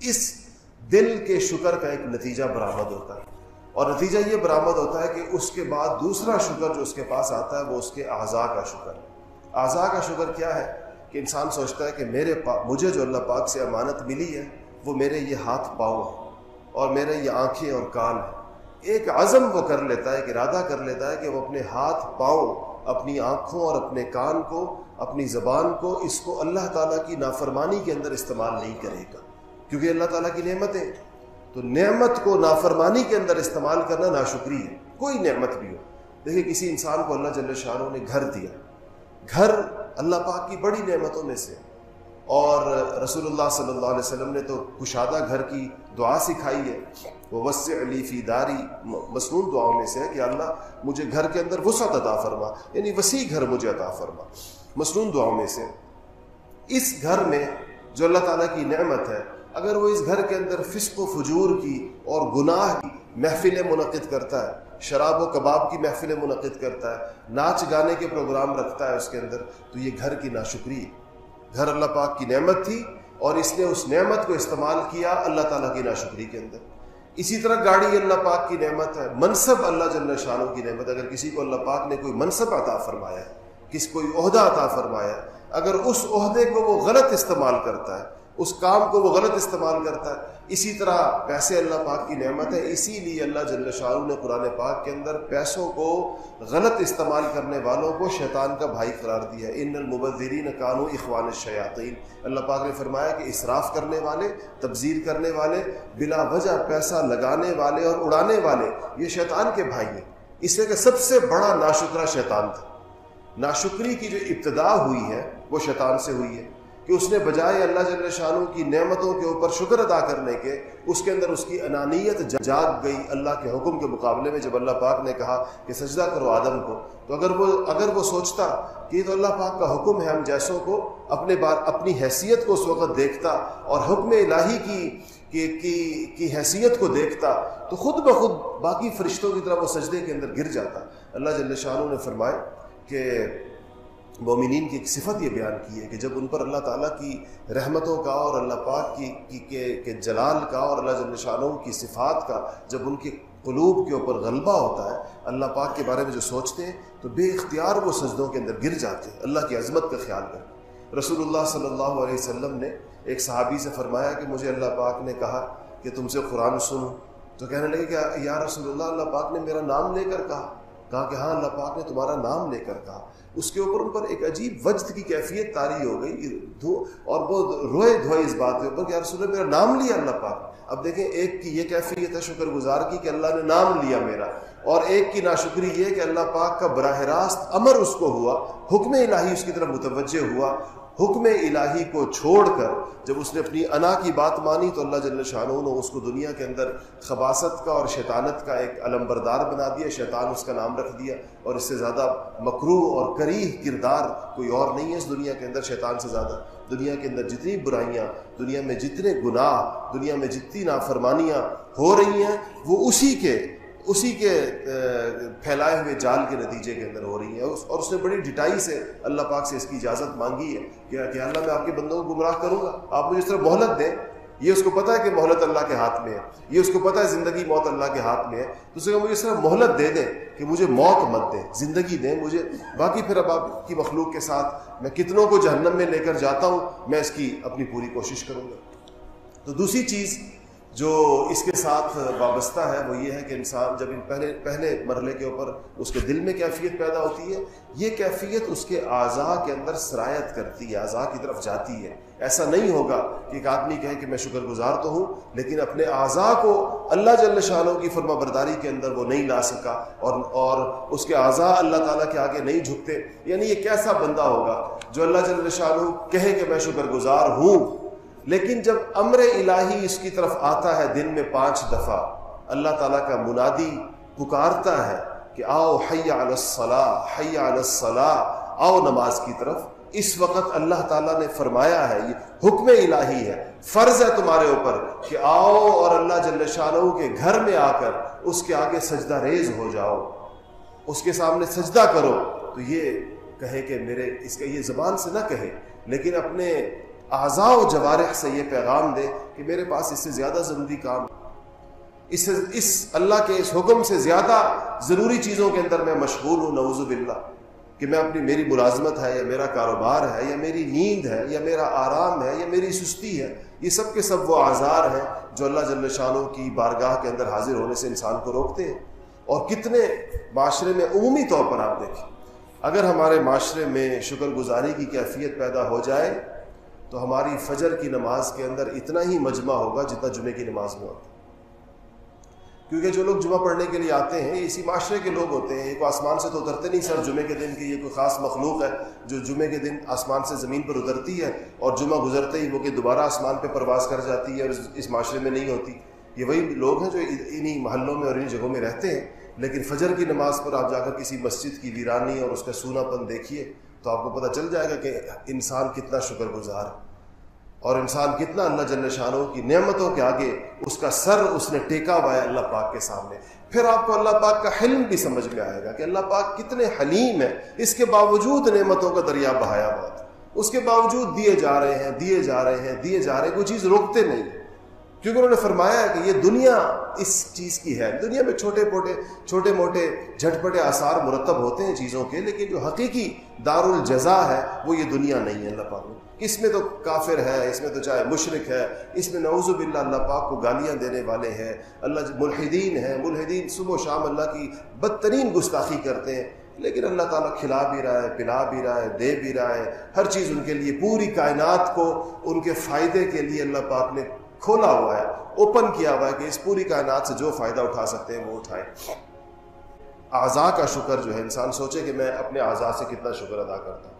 اس دل کے شکر کا ایک نتیجہ برآمد ہوتا ہے۔ اور نتیجہ یہ برآمد ہوتا ہے کہ اس کے بعد دوسرا شکر جو اس کے پاس آتا ہے وہ اس کے اعضاء کا شکر اعضاء کا شکر کیا ہے؟ کہ انسان سوچتا ہے کہ میرے پا، مجھے جو اللہ پاک سے امانت ملی ہے، وہ میرے یہ ہاتھ پاؤں اور میرے یہ آنکھیں اور کان ہیں۔ ایک عزم وہ کر لیتا ہے، ایک ارادہ کر لیتا ہے کہ وہ اپنے ہاتھ، پاؤں، اپنی آنکھوں اور اپنے کان کو، اپنی زبان کو، اس کو اللہ تعالیٰ کی نافرمانی کے اندر استعمال نہیں کرے گا۔ کیونکہ اللہ تعالیٰ کی نعمتیں تو نعمت کو نافرمانی کے اندر استعمال کرنا ناشکری ہے۔ کوئی نعمت بھی ہو۔ دیکھیں کسی انسان کو اللہ جل شاہ نے گھر دیا۔ گھر اللہ پاک کی بڑی نعمتوں میں سے اور رسول اللہ صلی اللہ علیہ وسلم نے تو کشادہ گھر کی دعا سکھائی ہے۔ وہ وس علی فی داری مصنون دعاؤں میں سے ہے کہ اللہ مجھے گھر کے اندر وسعت عطا فرما۔ یعنی وسیع گھر مجھے عطا فرما۔ مصنون دعاؤں میں سے اس گھر میں جو اللہ تعالیٰ کی نعمت ہے اگر وہ اس گھر کے اندر فسق و فجور کی اور گناہ کی محفلیں منعقد کرتا ہے، شراب و کباب کی محفلیں منعقد کرتا ہے، ناچ گانے کے پروگرام رکھتا ہے اس کے اندر، تو یہ گھر کی ناشکری ہے۔ گھر اللہ پاک کی نعمت تھی اور اس نے اس نعمت کو استعمال کیا اللہ تعالیٰ کی ناشکری کے اندر۔ اسی طرح گاڑی اللہ پاک کی نعمت ہے، منصب اللہ جل شانوں کی نعمت اگر کسی کو اللہ پاک نے کوئی منصب عطا فرمایا ہے، کس کوئی عہدہ عطا فرمایا اگر اس عہدے کو وہ غلط استعمال کرتا ہے اس کام کو وہ غلط استعمال کرتا ہے۔ اسی طرح پیسے اللہ پاک کی نعمت ہے، اسی لیے اللہ جل شاہ نے قرآن پاک کے اندر پیسوں کو غلط استعمال کرنے والوں کو شیطان کا بھائی قرار دیا ہے۔ ان المبذرین کانو اخوان الشیاطین۔ اللہ پاک نے فرمایا کہ اصراف کرنے والے، تبذیر کرنے والے، بلا وجہ پیسہ لگانے والے اور اڑانے والے، یہ شیطان کے بھائی ہیں۔ اس لیے کہ سب سے بڑا ناشکرہ شیطان تھا۔ ناشکری کی جو ابتدا ہوئی ہے، وہ شیطان سے ہوئی ہے۔ کہ اس نے بجائے اللہ جل شاہ کی نعمتوں کے اوپر شکر ادا کرنے کے اس کے اندر اس کی انانیت جاگ گئی اللہ کے حکم کے مقابلے میں جب اللہ پاک نے کہا کہ سجدہ کرو آدم کو تو اگر وہ اگر وہ سوچتا کہ تو اللہ پاک کا حکم ہے ہم جیسوں کو اپنے بار اپنی حیثیت کو اس وقت دیکھتا اور حکم الہی کی کی, کی, کی حیثیت کو دیکھتا تو خود بخود باقی فرشتوں کی طرح وہ سجدے کے اندر گر جاتا۔ اللہ جل شاہ نے فرمائے کہ مومنین کی ایک صفت یہ بیان کی ہے کہ جب ان پر اللہ تعالیٰ کی رحمتوں کا اور اللہ پاک کی کی کے جلال کا اور اللہ جل شانوں کی صفات کا جب ان کے قلوب کے اوپر غلبہ ہوتا ہے، اللہ پاک کے بارے میں جو سوچتے ہیں، تو بے اختیار وہ سجدوں کے اندر گر جاتے ہیں۔ اللہ کی عظمت کا خیال کر رسول اللہ صلی اللہ علیہ وسلم نے ایک صحابی سے فرمایا کہ مجھے اللہ پاک نے کہا کہ تم سے قرآن سنوں تو کہنے لگے کہ یا رسول اللہ اللہ پاک نے میرا نام لے کر کہا۔ کہا کہ ہاں اللہ پاک نے تمہارا نام لے کر کہا۔ اس کے اوپر ان پر ایک عجیب وجد کی کیفیت تاری ہو گئی۔ اور بہت روئے دھوئے اس بات کے اوپر کہ رسول نے میرا نام لیا اللہ پاک۔ اب دیکھیں، ایک کی یہ کیفیت ہے شکر گزار کی کہ اللہ نے نام لیا میرا۔ اور ایک کی ناشکری یہ کہ اللہ پاک کا براہ راست امر اس کو ہوا، حکم الہی اس کی طرف متوجہ ہوا۔ حکم الہی کو چھوڑ کر جب اس نے اپنی انا کی بات مانی تو اللہ جل شاہ نے اس کو دنیا کے اندر خباصت کا اور شیطانت کا ایک علم بردار بنا دیا، شیطان اس کا نام رکھ دیا اور اس سے زیادہ مکرو اور کریح کردار کوئی اور نہیں ہے اس دنیا کے اندر، شیطان سے زیادہ۔ دنیا کے اندر جتنی برائیاں، دنیا میں جتنے گناہ، دنیا میں جتنی نافرمانیاں ہو رہی ہیں، وہ اسی کے اسی کے پھیلائے ہوئے جال کے نتیجے کے اندر ہو رہی ہیں۔ اور اس نے بڑی ڈٹائی سے اللہ پاک سے اس کی اجازت مانگی ہے کہ اللہ میں آپ کے بندوں کو گمراہ کروں گا۔ آپ مجھے اس طرح مہلت دیں۔ یہ اس کو پتہ ہے کہ مہلت اللہ کے ہاتھ میں ہے۔ یہ اس کو پتہ ہے زندگی موت اللہ کے ہاتھ میں ہے۔ تو اسے مجھے اس طرح مہلت دے دیں کہ مجھے موت مت دیں، زندگی دیں مجھے۔ باقی پھر اب آپ کی مخلوق کے ساتھ میں کتنوں کو جہنم میں لے کر جاتا ہوں، میں اس کی اپنی پوری کوشش کروں گا۔ تو دوسری چیز جو اس کے ساتھ وابستہ ہے وہ یہ ہے کہ انسان جب ان پہلے پہلے مرحلے کے اوپر اس کے دل میں کیفیت پیدا ہوتی ہے، یہ کیفیت اس کے اعضاء کے اندر سرایت کرتی ہے، اعضاء کی طرف جاتی ہے۔ ایسا نہیں ہوگا کہ ایک آدمی کہے کہ میں شکر گزار تو ہوں، لیکن اپنے اعضاء کو اللہ جل شاہوں کی فرما برداری کے اندر وہ نہیں لا سکا اور اور اس کے اعضاء اللہ تعالیٰ کے آگے نہیں جھکتے۔ یعنی یہ کیسا بندہ ہوگا جو اللہ جل شاہ کہے کہ میں شکر گزار ہوں؟ لیکن جب امر الہی اس کی طرف آتا ہے دن میں پانچ دفعہ، اللہ تعالیٰ کا منادی پکارتا ہے کہ آؤ حیا الصلاح حیا الصلاح آؤ نماز کی طرف۔ اس وقت اللہ تعالیٰ نے فرمایا ہے، یہ حکم الہی ہے، فرض ہے تمہارے اوپر کہ آؤ اور اللہ جل شاہ کے گھر میں آ کر اس کے آگے سجدہ ریز ہو جاؤ، اس کے سامنے سجدہ کرو۔ تو یہ کہے کہ میرے، اس کا یہ زبان سے نہ کہے، لیکن اپنے اعضاء و جوارح سے یہ پیغام دے کہ میرے پاس اس سے زیادہ ضروری کام اس اس اللہ کے اس حکم سے زیادہ ضروری چیزوں کے اندر میں مشغول ہوں نوز باللہ، کہ میں اپنی میری ملازمت ہے، یا میرا کاروبار ہے، یا میری نیند ہے، یا میرا آرام ہے، یا میری سستی ہے، یہ سب کے سب وہ آزار ہیں جو اللہ جل شانوں کی بارگاہ کے اندر حاضر ہونے سے انسان کو روکتے ہیں۔ اور کتنے معاشرے میں عمومی طور پر آپ دیکھیں، اگر ہمارے معاشرے میں شکر گزاری کی کیفیت پیدا ہو جائے تو ہماری فجر کی نماز کے اندر اتنا ہی مجمع ہوگا جتنا جمعے کی نماز میں ہوتا کیونکہ جو لوگ جمعہ پڑھنے کے لیے آتے ہیں اسی معاشرے کے لوگ ہوتے ہیں، ایک آسمان سے تو اترتے نہیں سر، جمعے کے دن کہ یہ کوئی خاص مخلوق ہے جو جمعے کے دن آسمان سے زمین پر اترتی ہے اور جمعہ گزرتے ہی وہ کہ دوبارہ آسمان پہ پرواز کر جاتی ہے اور اس معاشرے میں نہیں ہوتی۔ یہ وہی لوگ ہیں جو انہی محلوں میں اور انہی جگہوں میں رہتے ہیں، لیکن فجر کی نماز پر آپ جا کر کسی مسجد کی ویرانی اور اس کا سونا پن دیکھیے۔ تو آپ کو پتہ چل جائے گا کہ انسان کتنا شکر گزار اور انسان کتنا اللہ جل شانوں کی نعمتوں کے آگے اس کا سر اس نے ٹیکا ہوا ہے اللہ پاک کے سامنے۔ پھر آپ کو اللہ پاک کا حلم بھی سمجھ میں آئے گا کہ اللہ پاک کتنے حلیم ہے اس کے باوجود نعمتوں کا دریا بہایا ہوا تھا۔ اس کے باوجود دیے جا رہے ہیں، دیے جا رہے ہیں، دیے جا رہے ہیں۔ کوئی چیز روکتے نہیں۔ کیونکہ انہوں نے فرمایا ہے کہ یہ دنیا اس چیز کی ہے۔ دنیا میں چھوٹے موٹے چھوٹے موٹے جھٹپٹے آثار مرتب ہوتے ہیں چیزوں کے، لیکن جو حقیقی دار الجزا ہے وہ یہ دنیا نہیں ہے۔ اللہ پاک اس میں تو کافر ہے، اس میں تو چاہے مشرق ہے، اس میں نعوذ باللہ اللہ پاک کو گالیاں دینے والے ہیں۔ اللہ ملحدین ہیں، ملحدین صبح و شام اللہ کی بدترین گستاخی کرتے ہیں، لیکن اللہ تعالیٰ کھلا بھی رہا ہے، پلا بھی رہا ہے، دے بھی رہا ہے۔ ہر چیز ان کے لیے، پوری کائنات کو ان کے فائدے کے لیے اللہ پاک نے کھولا ہوا ہے اوپن کیا ہوا ہے کہ اس پوری کائنات سے جو فائدہ اٹھا سکتے ہیں وہ اٹھائیں۔ اعضاء کا شکر جو ہے، انسان سوچے کہ میں اپنے اعضاء سے کتنا شکر ادا کرتا ہوں۔